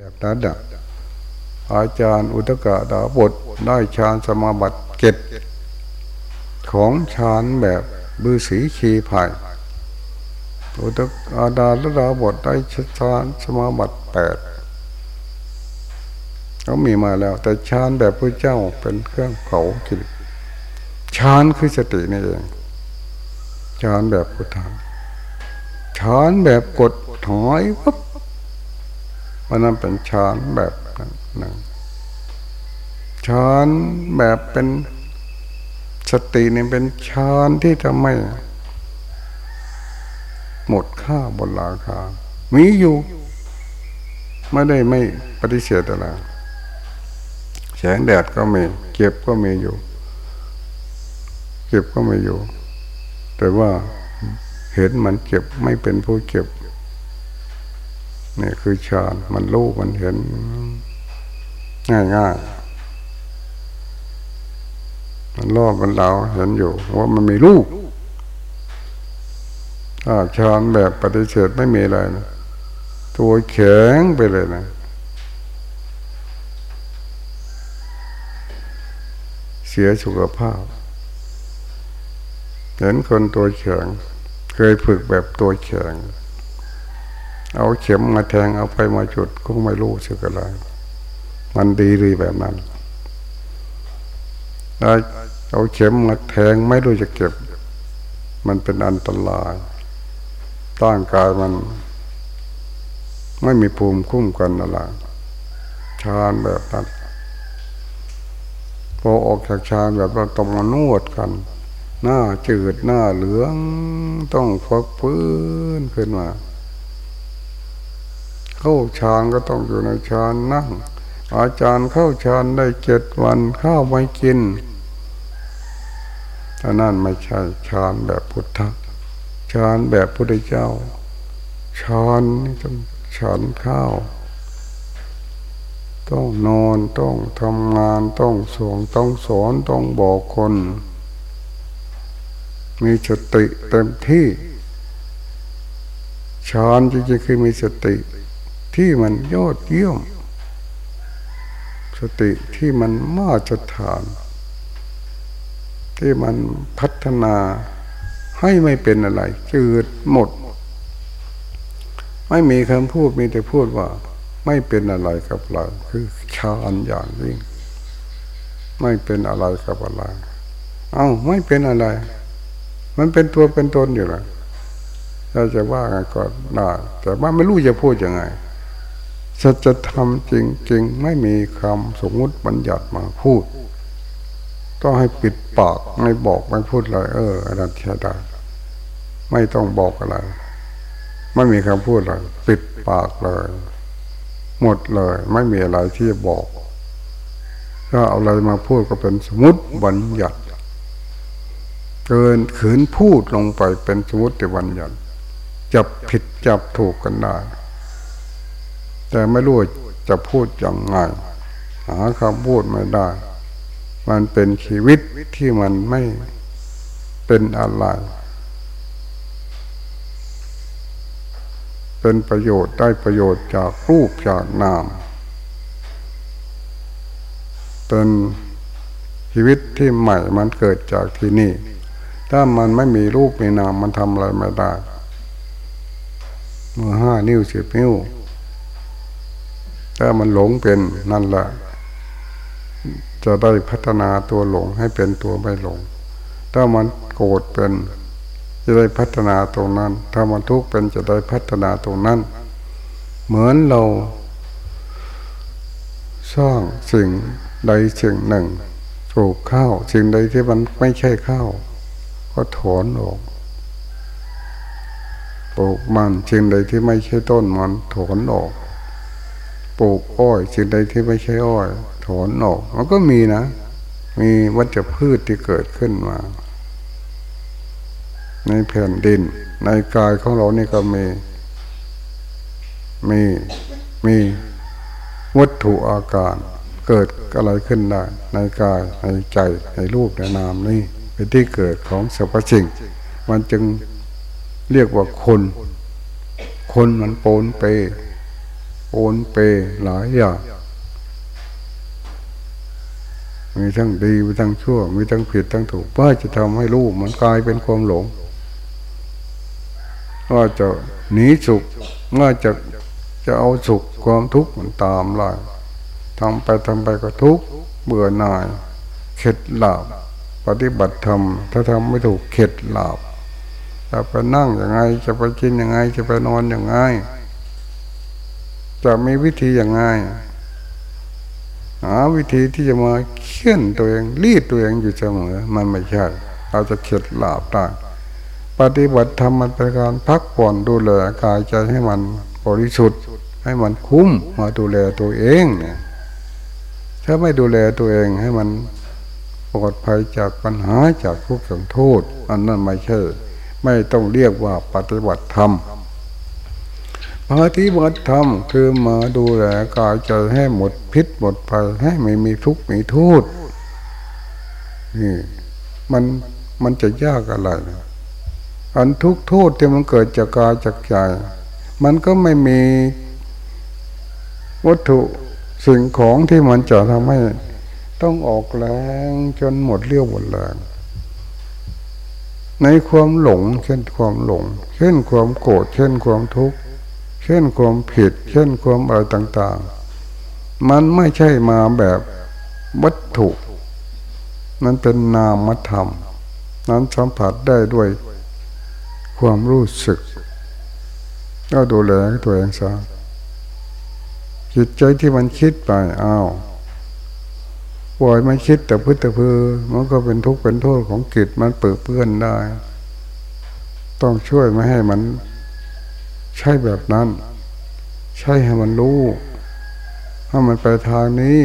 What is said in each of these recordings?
แบบนั้นอะอาจารย์อุตกะดาบทได้ฌานสมาบัติเก็บของฌานแบบบือสีขีภายอุตกอาดาลดาบทได้ฌานสมาบัติแปดเขามีมาแล้ว แต่ฌานแบบพระเจ้าเป็นเครื่องเผากิเลสฌานคือสตินี่เองฌานแบบพุทธาฌานแบบกดถอยปุ๊บ วันนั้นเป็นฌานแบบหนั้นฌานแบบเป็นสตินี่เป็นฌานที่ทำให้หมดค่าบนราคา มีอยู่ไม่ได้ไม่ปฏิเสธอะไรแสงแดดก็มี เก็บก็มีอยู่ เก็บก็ม่อยู่ แต่ว่าเห็นมันเก็บไม่เป็นผู้เก็บ นี่คือฌานมันรู้มันเห็น ง่ายง่ายมันรอบมันเราเห็นอยู่ว่ามันมีรูปถ้าฌานแบบปฏิเสธไม่มีอะไรนะตัวแข็งไปเลยนะเสียสุขภาพ เห็นคนตัวแข็งเคยฝึกแบบตัวแข็ง เอาเข็มมาแทงเอาไปมาจุดก็ไม่รู้สึกอะไร มันดีดีแบบนั้นเอาเข็มมาแทงไม่รู้จะเก็บ มันเป็นอันตรายร่างกายมัน ไม่มีภูมิคุ้มกันอะไรชานแบบนั้นพอออกจากชานแบบเราต้องมานวดกัน หน้าจืดหน้าเหลือง ต้องฟักฟื้นขึ้นมา เข้าฌานก็ต้องอยู่ในฌานนั่ง อาจารย์เข้าฌานได้เจ็ดวันข้าวไม่กินถ้านั่นไม่ใช่ฌานแบบพุทธฌานแบบพุทธเจ้าฌานนี่ต้องฉันข้าว ต้องนอนต้องทำงานต้องส่งต้องสอนต้องบอกคน มีสติเต็มที่ฌานจริงๆคือมีสติ ที่มันยอดเยี่ยม สติที่มันมาตรฐาน ที่มันพัฒนาให้ไม่เป็นอะไร จืดหมด ไม่มีคำพูดมีแต่พูดว่า ไม่เป็นอะไรกับเราคือชานอย่างยิ่งไม่เป็นอะไรกับอะไร เอา้าไม่เป็นอะไร มันเป็นตัวเป็นตนอยู่แล้วเราจะว่าไงก็ได้แต่ว่าไม่รู้จะพูดยังไง สัจธรรมจริง ๆ ไม่มีคำสมมุติบัญญัติมาพูด ต้องให้ปิดปากไม่บอกไม่พูดเลยเอออนันเชียดาไม่ต้องบอกอะไร ไม่มีคำพูดเลยปิดปากเลย หมดเลย ไม่มีอะไรที่จะบอกถ้าเอาอะไรมาพูดก็เป็นสมมติบัญญัติเกินขืนพูดลงไปเป็นสมมติบัญญัติจับผิดจับถูกกันได้ แต่ไม่รู้จะพูดยังไงหาคำพูดไม่ได้ มันเป็นชีวิตที่มันไม่เป็นอะไร เป็นประโยชน์ได้ประโยชน์จากรูปจากนาม เป็นชีวิตที่ใหม่มันเกิดจากที่นี่ ถ้ามันไม่มีรูปมีนามมันทำอะไรไม่ได้มือห้านิ้วสิบนิ้ว ถ้ามันหลงเป็นนั่นแหละจะได้พัฒนาตัวหลงให้เป็นตัวไม่หลง ถ้ามันโกรธเป็น จะได้พัฒนาตรงนั้น ถ้ามันทุกข์เป็นจะได้พัฒนาตรงนั้น เหมือนเราสร้างสิ่งใดสิ่งหนึ่งปลูกข้าวสิ่งใดที่มันไม่ใช่ข้าวก็ถอนออกปลูกมันสิ่งใดที่ไม่ใช่ต้นมันถอนออก ปลูกอ้อยสิ่งใดที่ไม่ใช่อ้อย ถอนออก มันก็มีนะ มีวัชพืชที่เกิดขึ้นมา ในแผ่นดิน ในกายของเรานี่ก็มี มีมีวัตถุอาการเกิดอะไรขึ้นได้ ในกายในใจในรูปในนามนี่เป็นที่เกิดของสรรพสิ่ง มันจึงเรียกว่าคน คนมันโปนเป โอนเปหลายอย่างมีทั้งดีมีทั้งชั่ว มีทั้งผิดทั้งถูกเพื่อจะทำให้รู้มันกลายเป็นความหลงว่าจะหนีสุขว่าจะจะเอาสุขความทุกข์มันตามล่ะทำไปทำไปก็ทุกข์เบื่อหน่าย เข็ดหลาบปฏิบัติธรรม ถ้าทำไม่ถูกเข็ดหลาบจะไปนั่งยังไง จะไปกินยังไง จะไปนอนยังไง จะมีวิธียังไงหาวิธีที่จะมาเขี่ยนตัวเองรีดตัวเองอยู่เสมอ มันไม่ใช่เราจะเข็ดหลาบได้ปฏิบัติธรรมมันเป็นการพักผ่อนดูแลกายใจให้มันบริสุทธิ์ ให้มันคุ้มมาดูแลตัวเองเนี่ยถ้าไม่ดูแลตัวเองให้มันปลอดภัยจากปัญหาจากทุกข์สังโทษ อันนั้นไม่ใช่ ไม่ต้องเรียกว่าปฏิบัติธรรม ปฏิบัติธรรมคือมาดูแลกายใจให้หมดพิษหมดภัยให้ไม่มีทุกข์มีโทษนี่มันมันจะยากอะไร อันทุกโทษที่มันเกิดจากกายจากใจ มันก็ไม่มีวัตถุสิ่งของที่มันจะทำให้ ต้องออกแรงจนหมดเรี่ยวหมดแรงในความหลง เช่นความหลง เช่นความโกรธเช่นความทุกข์ เช่นความผิด เช่นความอะไรต่าง ๆ มันไม่ใช่มาแบบวัตถุมันเป็นนามธรรม นั้นสัมผัสได้ด้วยความรู้สึก ก็ดูแลตัวเองซะจิตใจที่มันคิดไปอ้าวปล่อยมันคิดแต่พึ่แต่พือมันก็เป็นทุกข์เป็นโทษของจิตมันเปิดเปื้อนได้ ต้องช่วยไม่ให้มัน ใช่แบบนั้น ใช่ให้มันรู้ถ้ามันไปทางนี้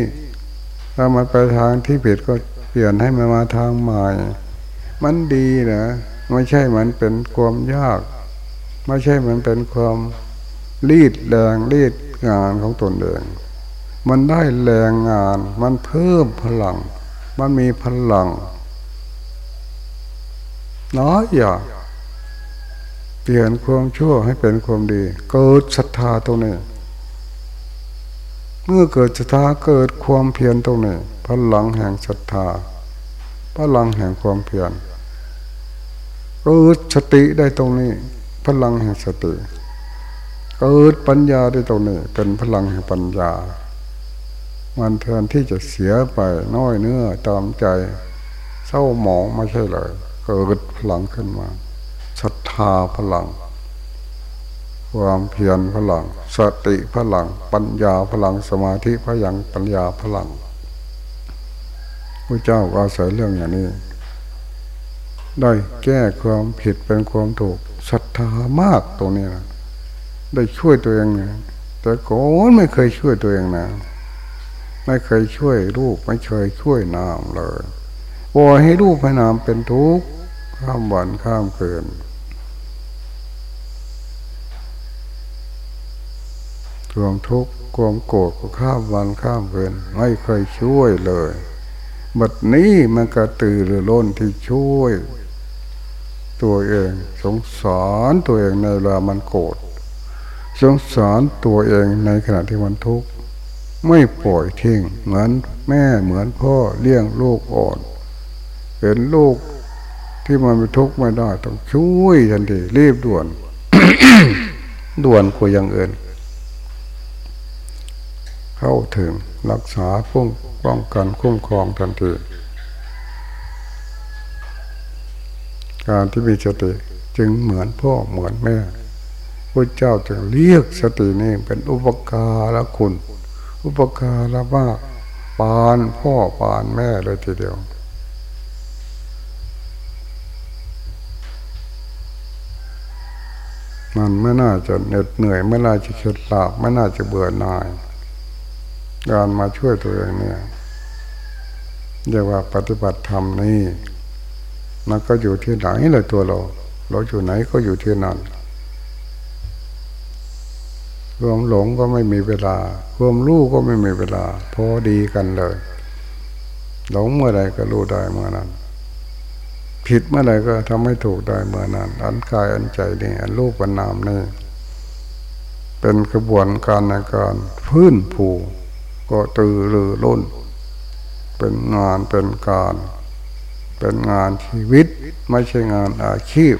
ถ้ามันไปทางที่ผิดก็เปลี่ยนให้มันมาทางใหม่ มันดีนะไม่ใช่มันเป็นความยาก ไม่ใช่มันเป็นความรีดแรงรีดงานของตนเองมันได้แรงงาน มันเพิ่มพลัง มันมีพลังน้อยอย่าง ปลี่ยนความชั่วให้เป็นความดี เกิดศรัทธาตรงนี้ เมื่อเกิดศรัทธาเกิดความเพียรตรงนี้พลังแห่งศรัทธาพลังแห่งความเพียรเกิดสติได้ตรงนี้ พลังแห่งสติ เกิดปัญญาได้ตรงนี้ เป็นพลังแห่งปัญญา มันแทนที่จะเสียไปน้อยเนื้อตามใจ เศร้าหมองไม่ใช่เลย เกิดพลังขึ้นมา ศรัทธาพลัง ความเพียรพลัง สติพลัง ปัญญาพลังสมาธิพลังปัญญาพลังพระเจ้าก็อาศัยเรื่องอย่างนี้ ได้แก้ความผิดเป็นความถูกศรัทธามากตรงนี้นะได้ช่วยตัวเองนะแต่ก่อนไม่เคยช่วยตัวเองนะ ไม่เคยช่วยรูปไม่เคยช่วยนามเลยปล่อยให้รูปให้นามเป็นทุกข์ข้ามวันข้ามคืน ความทุกข์ความโกรธก็ข้ามวันข้ามคืนไม่เคยช่วยเลยบัดนี้มันกระตือรือร้นที่ช่วย ตัวเองสงสารตัวเองในเวลามันโกรธสงสารตัวเองในขณะที่มันทุกข์ไม่ปล่อยทิ้งเหมือนแม่เหมือนพ่อเลี้ยงลูกอ่อน เห็นลูกที่มันไปทุกข์ไม่ได้ต้องช่วยทันทีรีบด่วน ด่วนกว่าอย่างอื่น เข้าถึงรักษาป้องป้องกันคุ้มครองทันที การที่มีสติจึงเหมือนพ่อเหมือนแม่พระเจ้าจึงเรียกสตินี่เป็นอุปการะคุณ อุปการะมากปานพ่อปานแม่เลยทีเดียว มันไม่น่าจะเหน็ดเหนื่อยไม่น่าจะเข็ดหลาบไม่น่าจะเบื่อหน่าย การมาช่วยตัวเองเนี่ยเรียกว่าปฏิบัติธรรมนี่มันก็อยู่ที่ไหนเลยตัวเรา เราอยู่ไหนก็อยู่ที่นั่นรวมหลงก็ไม่มีเวลารวมรู้ก็ไม่มีเวลา พอดีกันเลย หลงเมื่อไรก็รู้ได้เมื่อนั้น ผิดเมื่อไรก็ทำให้ถูกได้เมื่อนั้น อันกายอันใจนี่อันรูปอันนามนี่เป็นกระบวนการในการพื้นผู ก็ตือรือร้นเป็นงานเป็นการ เป็นงานชีวิต ไม่ใช่งานอาชีพ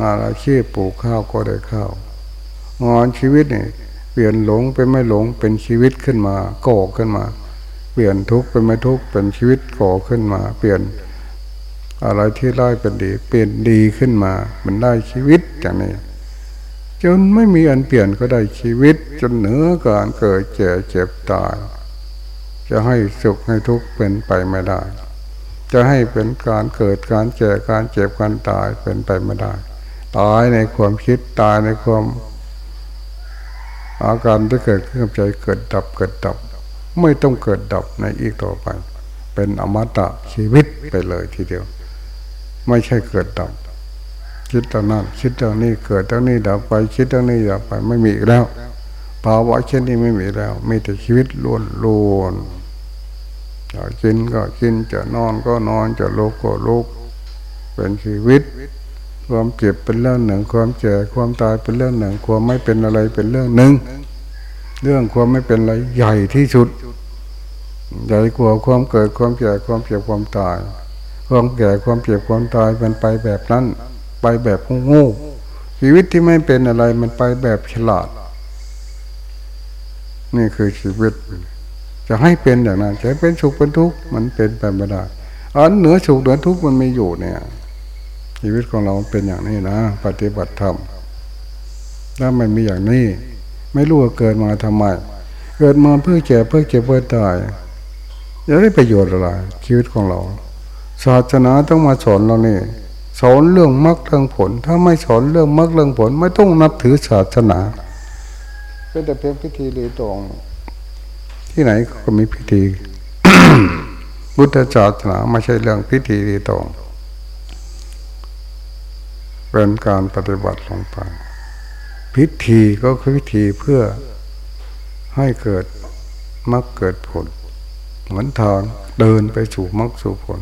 งานอาชีพปลูกข้าวก็ได้ข้าวงานชีวิตเนี่ยเปลี่ยนหลงเป็นไม่หลงเป็นชีวิตขึ้นมาก่อขึ้นมา เปลี่ยนทุกข์เป็นไม่ทุกข์เป็นชีวิตก่อขึ้นมา เปลี่ยนอะไรที่ร้ายเป็นดี เปลี่ยนดีขึ้นมา มันได้ชีวิตอย่างนี้ จนไม่มีอันเปลี่ยนก็ได้ชีวิต จนเหนือการเกิดเจ็บเจ็บตาย จะให้สุขให้ทุกข์เป็นไปไม่ได้ จะให้เป็นการเกิดการเจ็บการเจ็บการตายเป็นไปไม่ได้ ตายในความคิดตายในความอาการที่เกิดขึ้นกับใจเกิดดับเกิดดับ ไม่ต้องเกิดดับในอีกต่อไป เป็นอมตะชีวิตไปเลยทีเดียว ไม่ใช่เกิดดับ คิดตรงนั้นคิดตรงนี้เกิดตรงนี้ดับไปคิดตรงนี้ดับไปไม่มีอีกแล้วภาวะเช่นนี้ไม่มีแล้วมีแต่ชีวิตล้วนล้วนจะกินก็กินจะนอนก็นอนจะลุกก็ลุก เป็นชีวิต ความเจ็บเป็นเรื่องหนึ่ง ความเจ็บความตายเป็นเรื่องหนึ่ง ความไม่เป็นอะไรเป็นเรื่องหนึ่ง เรื่องความไม่เป็นอะไรใหญ่ที่สุด ใหญ่กว่าความเกิดความเจ็บความเจ็บความตาย ความแก่ความเจ็บความตายเป็นไปแบบนั้น ไปแบบโง่ชีวิตที่ไม่เป็นอะไรมันไปแบบฉลาด นี่คือชีวิต จะให้เป็นอย่างนั้นจะเป็นสุขเป็นทุกข์มันเป็นไปไม่ได้อันเหนือสุขเหนือทุกข์มันไม่อยู่เนี่ย ชีวิตของเราเป็นอย่างนี้นะปฏิบัติธรรมถ้าไม่มีอย่างนี้ ไม่รู้ว่าเกิดมาทำไม เกิดมาเพื่อเจ็บเพื่อเจ็บเพื่อตายจะได้ประโยชน์อะไรชีวิตของเราศาสนาต้องมาสอนเรานี่ สอนเรื่องมรรคเรื่องผล ถ้าไม่สอนเรื่องมรรคเรื่องผล ไม่ต้องนับถือศาสนาเป็นแต่เพียงพิธีรีตองที่ไหนก็มีพิธีพุทธศาสนาไม่ใช่เรื่องพิธีรีตองเป็นการปฏิบัติลงไปพิธีก็คือพิธีเพื่อให้เกิดมรรคเกิดผลเหมือนทางเดินไปสู่มรรคสู่ผล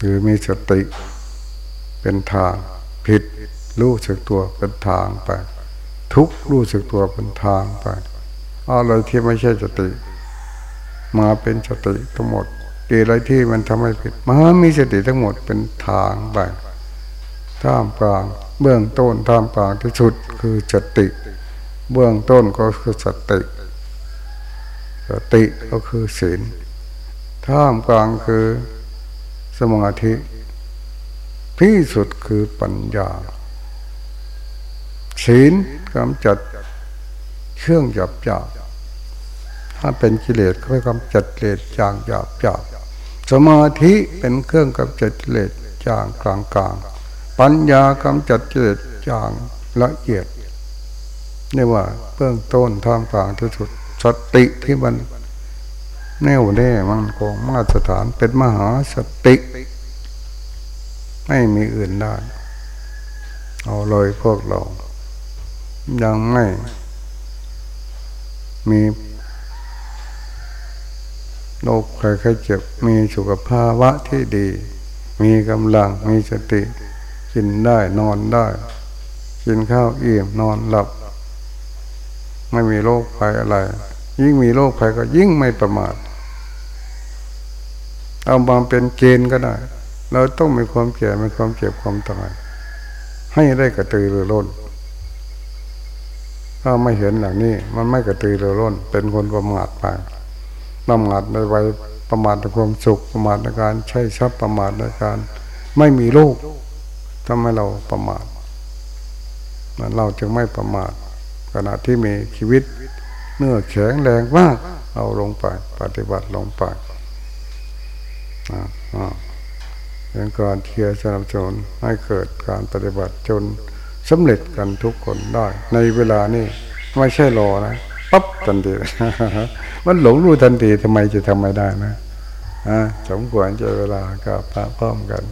คือมีสติเป็นทางผิดรู้สึกตัวเป็นทางไป ทุกรู้สึกตัวเป็นทางไปอะไรที่ไม่ใช่สติ มาเป็นสติทั้งหมดอะไรที่มันทำให้ผิดมามีสติทั้งหมดเป็นทางไปท่ามกลาง เบื้องต้นท่ามกลางที่สุดคือสติ เบื้องต้นก็คือสติสติก็คือศีลท่ามกลางคือ สมาธิที่สุดคือปัญญา ศีลกำจัดเครื่องหยาบหยาบถ้าเป็นกิเลสก็กำจัดกิเลสจางหยาบหยาบสมาธิเป็นเครื่องกำจัดกิเลสจางกลางกลางปัญญากำจัดกิเลสจางละเอียดนี่ว่าเบื้องต้นท่ามกลางที่สุดสติที่มัน แน่วแน่มันคงมาตรฐานเป็นมหาสติไม่มีอื่นได้ เอาเลยพวกเรา ยังไม่มีโรคใครใครเจ็บ มีสุขภาวะที่ดี มีกำลังมีสติ กินได้นอนได้ กินข้าวอิ่มนอนหลับ ไม่มีโรคภัยอะไร ยิ่งมีโรคภัยก็ยิ่งไม่ประมาท เอามาเป็นเกณฑ์ก็ได้ เราต้องมีความแก่มีความเจ็บความตายให้ได้กระตือรือร้นถ้าไม่เห็นอย่างนี้ มันไม่กระตือรือร้น เป็นคนประมาทไปประมาทในวัยประมาทในความสุขประมาทในการใช้ทรัพย์ประมาทในการ ไม่มีลูกทำให้เราประมาทเราจึงไม่ประมาทขณะที่มีชีวิตเนื้อแข็งแรงมากเอาลงไป ปฏิบัติลงไป เป็นการเชียร์สนับสนุนให้เกิดการปฏิบัติจนสำเร็จกันทุกคนได้ ในเวลานี้ไม่ใช่รอนะปั๊บทันที มันหลงรู้ทันทีทำไมจะทำไม่ได้นะสมควรจะเวลากราบพระพร้อมกัน